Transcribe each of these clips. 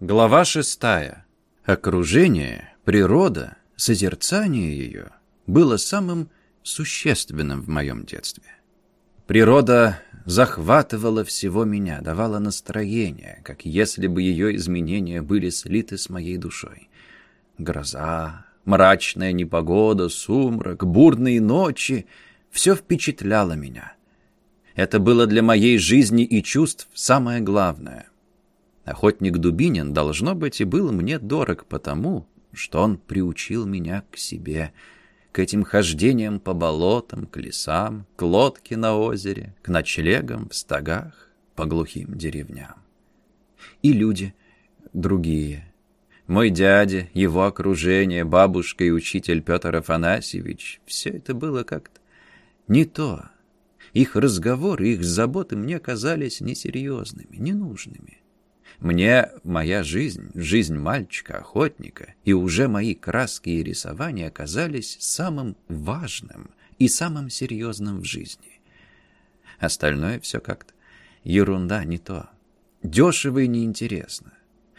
Глава шестая. Окружение, природа, созерцание ее было самым существенным в моем детстве. Природа захватывала всего меня, давала настроение, как если бы ее изменения были слиты с моей душой. Гроза, мрачная непогода, сумрак, бурные ночи — все впечатляло меня. Это было для моей жизни и чувств самое главное — Охотник Дубинин, должно быть, и был мне дорог потому, что он приучил меня к себе, к этим хождениям по болотам, к лесам, к лодке на озере, к ночлегам в стогах, по глухим деревням. И люди другие. Мой дядя, его окружение, бабушка и учитель Петр Афанасьевич — все это было как-то не то. Их разговоры, их заботы мне казались несерьезными, ненужными. Мне моя жизнь, жизнь мальчика-охотника и уже мои краски и рисования оказались самым важным и самым серьезным в жизни. Остальное все как-то ерунда, не то. Дешево и неинтересно.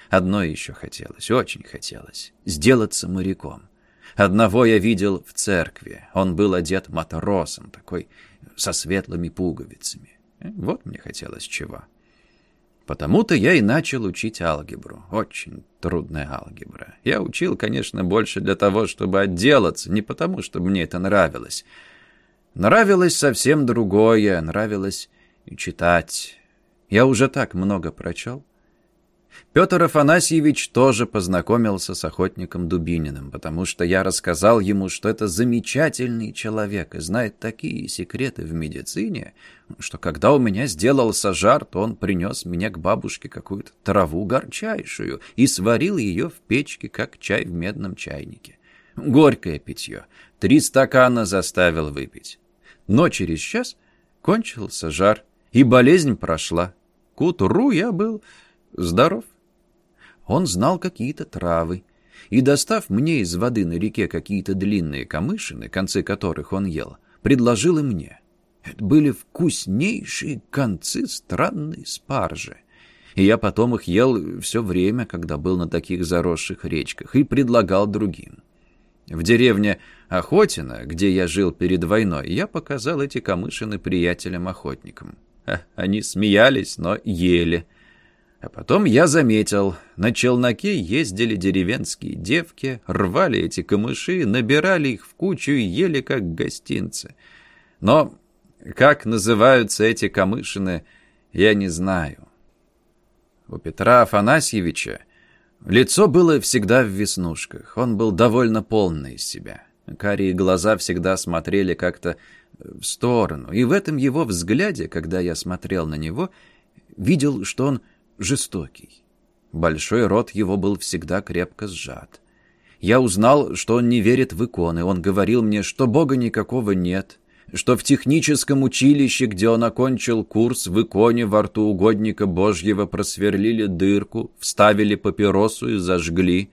Одно еще хотелось, очень хотелось — сделаться моряком. Одного я видел в церкви. Он был одет матросом, такой со светлыми пуговицами. Вот мне хотелось чего. Потому-то я и начал учить алгебру. Очень трудная алгебра. Я учил, конечно, больше для того, чтобы отделаться, не потому, что мне это нравилось. Нравилось совсем другое, нравилось читать. Я уже так много прочел. Петр Афанасьевич тоже познакомился с охотником Дубининым, потому что я рассказал ему, что это замечательный человек и знает такие секреты в медицине, что когда у меня сделался жар, то он принес мне к бабушке какую-то траву горчайшую и сварил ее в печке, как чай в медном чайнике. Горькое питье. Три стакана заставил выпить. Но через час кончился жар, и болезнь прошла. К утру я был здоров. Он знал какие-то травы, и, достав мне из воды на реке какие-то длинные камышины, концы которых он ел, предложил и мне. Это были вкуснейшие концы странной спаржи. И я потом их ел все время, когда был на таких заросших речках, и предлагал другим. В деревне Охотина, где я жил перед войной, я показал эти камышины приятелям-охотникам. Они смеялись, но ели. А потом я заметил, на челноке ездили деревенские девки, рвали эти камыши, набирали их в кучу и ели как гостинцы. Но как называются эти камышины, я не знаю. У Петра Афанасьевича лицо было всегда в веснушках, он был довольно полный из себя. Карие глаза всегда смотрели как-то в сторону, и в этом его взгляде, когда я смотрел на него, видел, что он жестокий. Большой рот его был всегда крепко сжат. Я узнал, что он не верит в иконы. Он говорил мне, что Бога никакого нет, что в техническом училище, где он окончил курс, в иконе во рту угодника Божьего просверлили дырку, вставили папиросу и зажгли.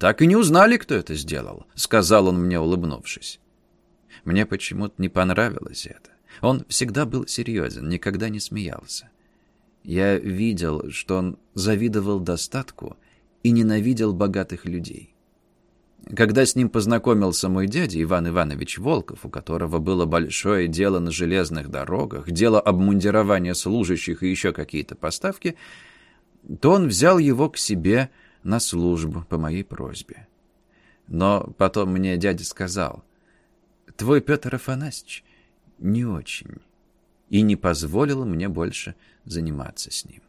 «Так и не узнали, кто это сделал», — сказал он мне, улыбнувшись. Мне почему-то не понравилось это. Он всегда был серьезен, никогда не смеялся. Я видел, что он завидовал достатку и ненавидел богатых людей. Когда с ним познакомился мой дядя Иван Иванович Волков, у которого было большое дело на железных дорогах, дело обмундирования служащих и еще какие-то поставки, то он взял его к себе на службу по моей просьбе. Но потом мне дядя сказал, «Твой Петр Афанасьевич не очень» и не позволила мне больше заниматься с ним.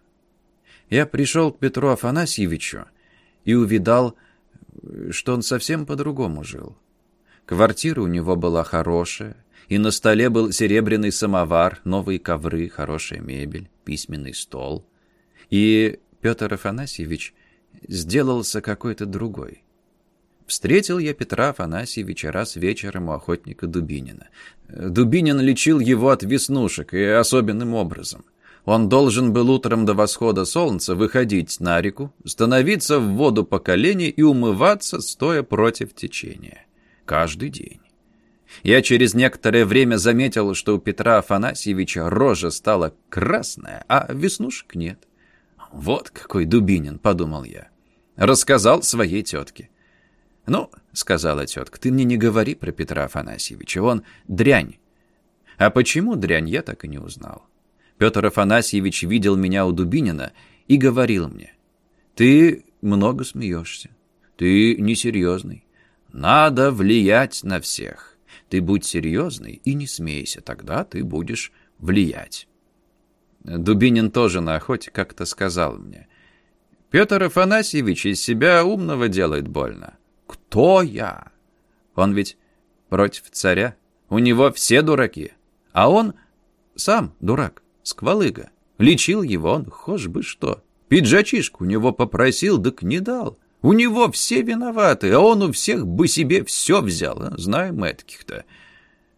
Я пришел к Петру Афанасьевичу и увидал, что он совсем по-другому жил. Квартира у него была хорошая, и на столе был серебряный самовар, новые ковры, хорошая мебель, письменный стол. И Петр Афанасьевич сделался какой-то другой. Встретил я Петра Афанасьевича раз вечером у охотника Дубинина. Дубинин лечил его от веснушек и особенным образом. Он должен был утром до восхода солнца выходить на реку, становиться в воду по колени и умываться, стоя против течения. Каждый день. Я через некоторое время заметил, что у Петра Афанасьевича рожа стала красная, а веснушек нет. Вот какой Дубинин, подумал я. Рассказал своей тетке. «Ну, — сказала тетка, — ты мне не говори про Петра Афанасьевича, он дрянь». А почему дрянь, я так и не узнал. Петр Афанасьевич видел меня у Дубинина и говорил мне, «Ты много смеешься, ты несерьезный, надо влиять на всех. Ты будь серьезный и не смейся, тогда ты будешь влиять». Дубинин тоже на охоте как-то сказал мне, «Петр Афанасьевич из себя умного делает больно». «Кто я?» Он ведь против царя. У него все дураки. А он сам дурак, сквалыга. Лечил его он, хошь бы что. Пиджачишку у него попросил, так не дал. У него все виноваты, а он у всех бы себе все взял. А? Знаем мы таких-то.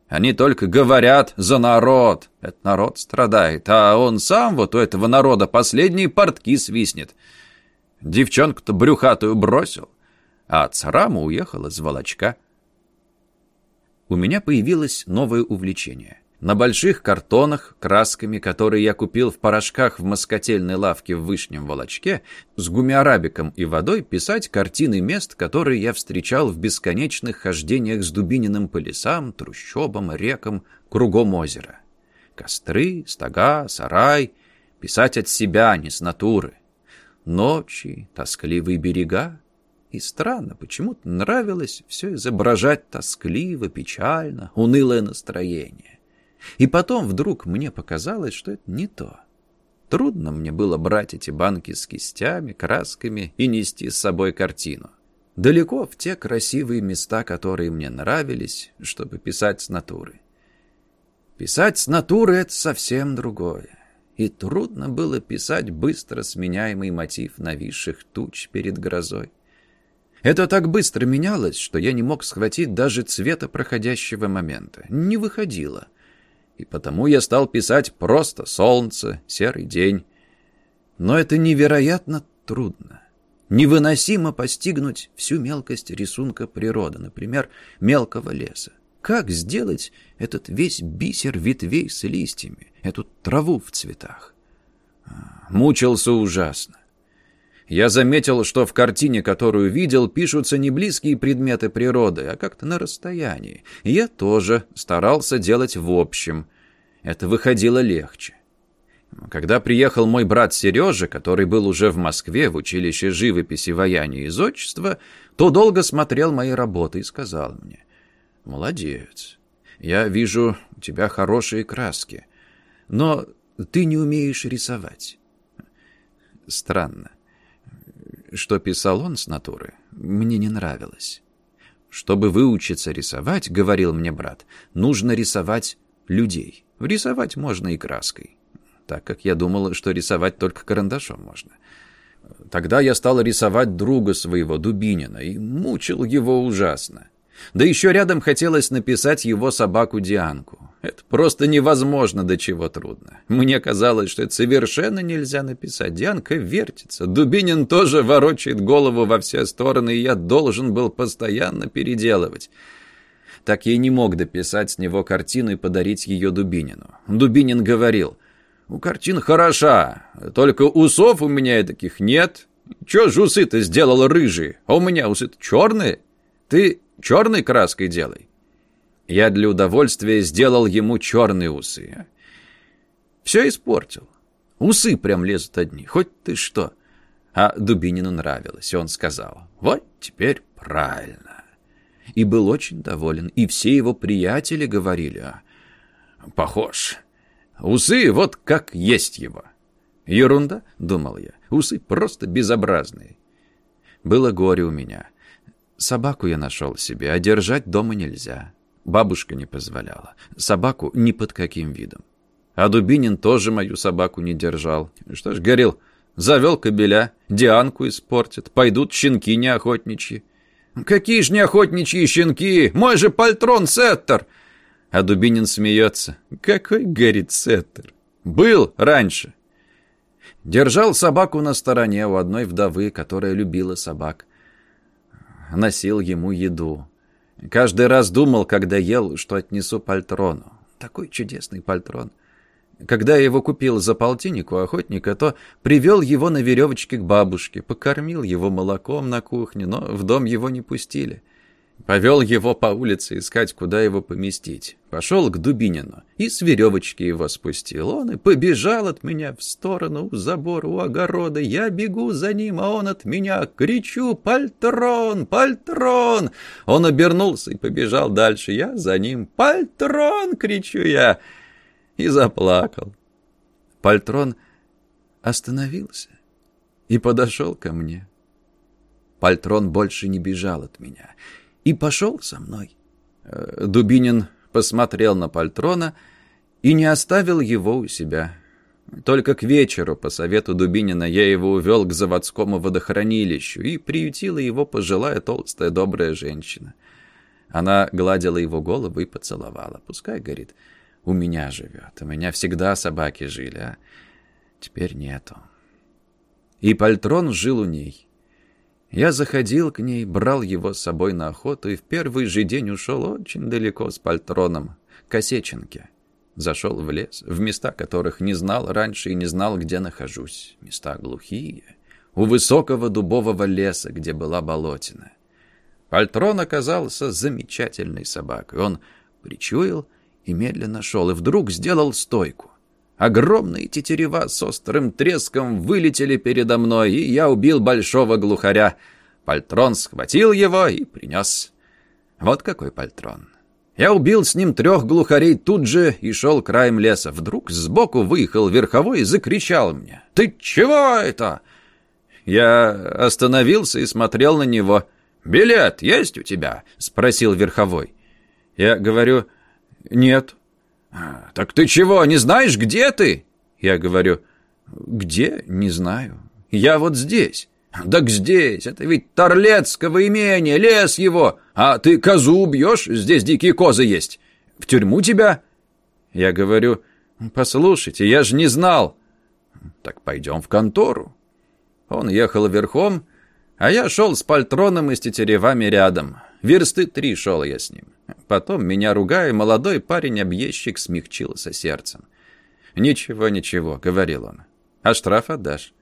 Они только говорят за народ. Этот народ страдает, а он сам вот у этого народа последние портки свистнет. Девчонку-то брюхатую бросил, а царама уехал из волочка. У меня появилось новое увлечение. На больших картонах, красками, которые я купил в порошках в москотельной лавке в Вышнем Волочке, с гумиарабиком и водой писать картины мест, которые я встречал в бесконечных хождениях с Дубининым по лесам, трущобам, рекам, кругом озера. Костры, стога, сарай. Писать от себя, а не с натуры. Ночи, тоскливые берега. И странно, почему-то нравилось все изображать тоскливо, печально, унылое настроение. И потом вдруг мне показалось, что это не то. Трудно мне было брать эти банки с кистями, красками и нести с собой картину. Далеко в те красивые места, которые мне нравились, чтобы писать с натуры. Писать с натуры — это совсем другое. И трудно было писать быстро сменяемый мотив нависших туч перед грозой. Это так быстро менялось, что я не мог схватить даже цвета проходящего момента. Не выходило — и потому я стал писать просто солнце, серый день. Но это невероятно трудно. Невыносимо постигнуть всю мелкость рисунка природы, например, мелкого леса. Как сделать этот весь бисер ветвей с листьями, эту траву в цветах? А, мучился ужасно. Я заметил, что в картине, которую видел, пишутся не близкие предметы природы, а как-то на расстоянии. Я тоже старался делать в общем. Это выходило легче. Когда приехал мой брат Сережа, который был уже в Москве в училище живописи, ваяния и зодчества, то долго смотрел мои работы и сказал мне, «Молодец, я вижу, у тебя хорошие краски, но ты не умеешь рисовать». Странно. Что писал он с натуры, мне не нравилось. Чтобы выучиться рисовать, говорил мне брат, нужно рисовать людей. Рисовать можно и краской, так как я думал, что рисовать только карандашом можно. Тогда я стал рисовать друга своего, Дубинина, и мучил его ужасно. Да еще рядом хотелось написать его собаку Дианку. Это просто невозможно, до чего трудно. Мне казалось, что это совершенно нельзя написать. Дианка вертится. Дубинин тоже ворочает голову во все стороны, и я должен был постоянно переделывать. Так я не мог дописать с него картину и подарить ее Дубинину. Дубинин говорил, «У картин хороша, только усов у меня таких нет. Че ж усы-то сделал рыжие, а у меня усы черные? Ты черной краской делай». Я для удовольствия сделал ему черные усы. Все испортил. Усы прям лезут одни, хоть ты что. А Дубинину нравилось, и он сказал, вот теперь правильно. И был очень доволен, и все его приятели говорили, похож. Усы вот как есть его. Ерунда, думал я, усы просто безобразные. Было горе у меня. Собаку я нашел себе, а держать дома нельзя. Бабушка не позволяла. Собаку ни под каким видом. А Дубинин тоже мою собаку не держал. Что ж, горел, завел кобеля, Дианку испортит, пойдут щенки неохотничьи. «Какие ж неохотничьи щенки! Мой же пальтрон Сеттер!» А Дубинин смеется. «Какой, горит Сеттер? Был раньше!» Держал собаку на стороне у одной вдовы, которая любила собак. Носил ему еду. Каждый раз думал, когда ел, что отнесу пальтрону. Такой чудесный пальтрон. Когда я его купил за полтинник у охотника, то привел его на веревочке к бабушке, покормил его молоком на кухне, но в дом его не пустили. Повел его по улице искать, куда его поместить. Пошел к Дубинину и с веревочки его спустил. Он и побежал от меня в сторону, у забора, у огорода. Я бегу за ним, а он от меня. Кричу «Пальтрон! Пальтрон!» Он обернулся и побежал дальше. Я за ним «Пальтрон!» — кричу я и заплакал. Пальтрон остановился и подошел ко мне. Пальтрон больше не бежал от меня и пошел со мной. Э, Дубинин посмотрел на Пальтрона и не оставил его у себя. Только к вечеру, по совету Дубинина, я его увел к заводскому водохранилищу и приютила его пожилая толстая добрая женщина. Она гладила его голову и поцеловала. Пускай, говорит, — у меня живет. У меня всегда собаки жили, а теперь нету. И Пальтрон жил у ней. Я заходил к ней, брал его с собой на охоту и в первый же день ушел очень далеко с Пальтроном, к Осеченке. Зашел в лес, в места которых не знал раньше и не знал, где нахожусь. Места глухие, у высокого дубового леса, где была болотина. Пальтрон оказался замечательной собакой. Он причуял, и медленно шел, и вдруг сделал стойку. Огромные тетерева с острым треском вылетели передо мной, и я убил большого глухаря. Пальтрон схватил его и принес. Вот какой пальтрон. Я убил с ним трех глухарей тут же и шел краем леса. Вдруг сбоку выехал верховой и закричал мне. «Ты чего это?» Я остановился и смотрел на него. «Билет есть у тебя?» — спросил верховой. Я говорю, «Нет». «А, «Так ты чего, не знаешь, где ты?» Я говорю, «Где? Не знаю. Я вот здесь». «Так здесь, это ведь Торлецкого имения, лес его. А ты козу убьешь, здесь дикие козы есть. В тюрьму тебя?» Я говорю, «Послушайте, я же не знал». «Так пойдем в контору». Он ехал верхом, а я шел с пальтроном и с тетеревами рядом. Версты три шел я с ним. Потом, меня ругая, молодой парень-объездчик смягчился сердцем. «Ничего, ничего», — говорил он. «А штраф отдашь.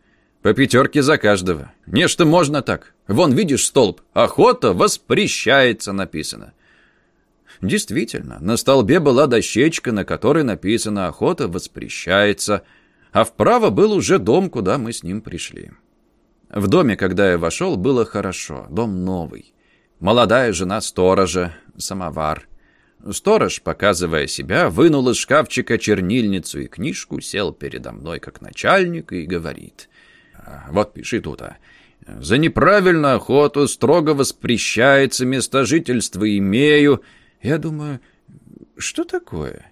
По пятерке за каждого. Нечто можно так. Вон, видишь столб. Охота воспрещается написано». Действительно, на столбе была дощечка, на которой написано «Охота воспрещается», а вправо был уже дом, куда мы с ним пришли. В доме, когда я вошел, было хорошо. Дом новый. Молодая жена сторожа, самовар. Сторож, показывая себя, вынул из шкафчика чернильницу и книжку, сел передо мной как начальник и говорит. «А, «Вот пиши тут, а. За неправильную охоту строго воспрещается место жительства имею». Я думаю, что такое?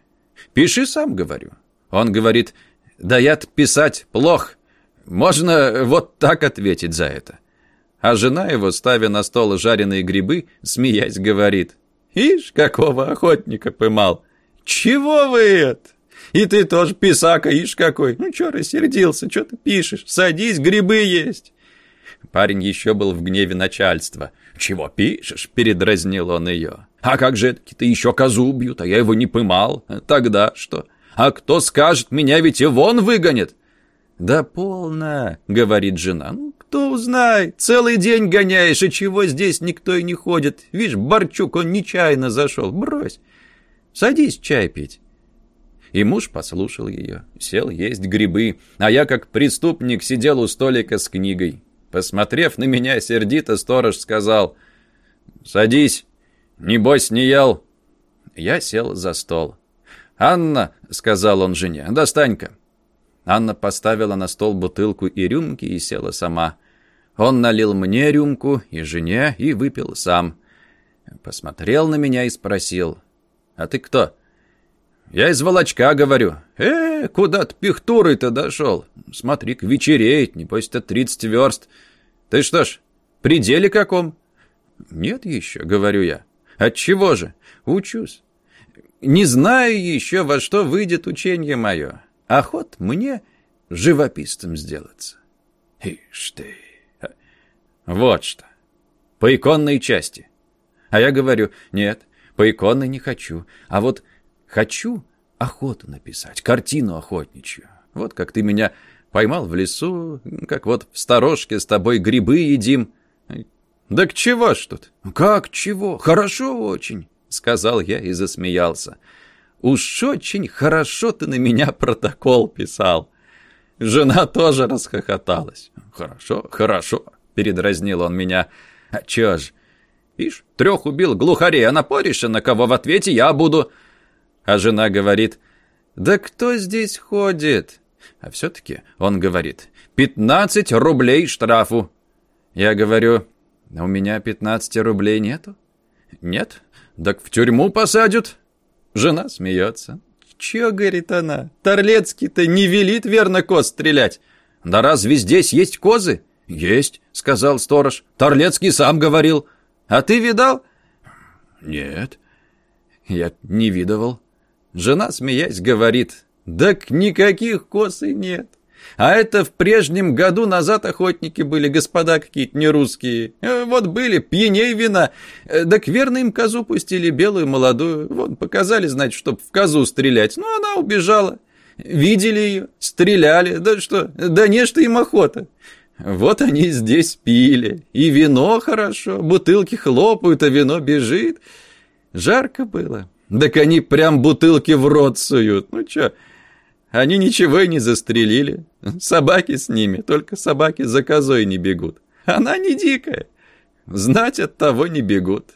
«Пиши сам», — говорю. Он говорит, «Да я писать плох. Можно вот так ответить за это». А жена его, ставя на стол жареные грибы, смеясь, говорит, «Ишь, какого охотника поймал! Чего вы это? И ты тоже писака, ишь какой! Ну чё рассердился, чё ты пишешь? Садись, грибы есть!» Парень еще был в гневе начальства. «Чего пишешь?» — передразнил он ее. «А как же это-то еще козу убьют, а я его не поймал? Тогда что? А кто скажет, меня ведь и вон выгонят?» «Да полно!» — говорит жена. «Ну, кто узнает? Целый день гоняешь, и чего здесь никто и не ходит? Видишь, Борчук, он нечаянно зашел. Брось. Садись чай пить. И муж послушал ее, сел есть грибы, а я, как преступник, сидел у столика с книгой. Посмотрев на меня сердито, сторож сказал, «Садись, небось не ел». Я сел за стол. «Анна», — сказал он жене, — «достань-ка». Анна поставила на стол бутылку и рюмки и села сама. Он налил мне рюмку и жене, и выпил сам. Посмотрел на меня и спросил. «А ты кто?» «Я из Волочка, говорю». «Э, куда ты пихтурой-то дошел? Смотри-ка, вечереет, небось-то тридцать верст. Ты что ж, при деле каком?» «Нет еще», — говорю я. «Отчего же? Учусь. Не знаю еще, во что выйдет учение мое. Охот мне живописцем сделаться». «Ишь ты!» Вот что. По иконной части. А я говорю, нет, по иконной не хочу. А вот хочу охоту написать, картину охотничью. Вот как ты меня поймал в лесу, как вот в сторожке с тобой грибы едим. Да к чего ж тут? Как чего? Хорошо очень, сказал я и засмеялся. Уж очень хорошо ты на меня протокол писал. Жена тоже расхохоталась. Хорошо, хорошо, передразнил он меня. А чё ж, ишь, трех убил глухарей, а напоришь, на кого в ответе я буду. А жена говорит, да кто здесь ходит? А все-таки он говорит, пятнадцать рублей штрафу. Я говорю, у меня пятнадцати рублей нету. Нет, так в тюрьму посадят. Жена смеется. Че, говорит она, Торлецкий-то не велит верно коз стрелять. Да разве здесь есть козы? Есть, сказал сторож. Торлецкий сам говорил. А ты видал? Нет, я не видывал. Жена, смеясь, говорит, «Так никаких коз и нет. А это в прежнем году назад охотники были, господа какие-то нерусские. Э, вот были, пьяней вина. Э, так верно им козу пустили, белую, молодую. Вот, показали, значит, чтоб в козу стрелять. Ну, она убежала. Видели ее, стреляли. Да что, да не что им охота. Вот они здесь пили. И вино хорошо, бутылки хлопают, а вино бежит. Жарко было. Так они прям бутылки в рот суют. Ну чё, они ничего и не застрелили. Собаки с ними, только собаки за козой не бегут. Она не дикая. Знать от того не бегут.